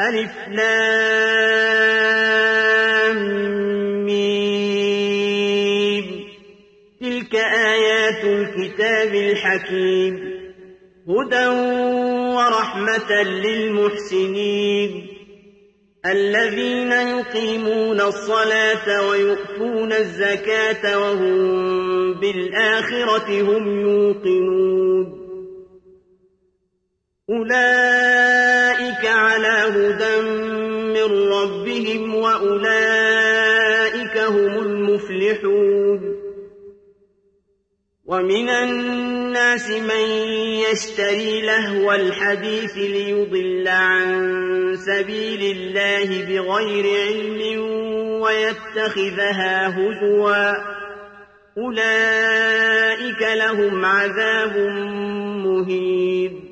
ألف ميم. تلك آيات الكتاب الحكيم. هدى ورحمة للمحسنين. الذين يقيمون الصلاة ويؤتون الزكاة وهم بالآخرة هم يوقنون. أولئك هدى من ربهم وأولئك هم المفلحون. ومن الناس من يشتري لهو الحديث ليضل عن سبيل الله بغير علم ويتخذها هزوا. أولئك لهم عذاب مهين.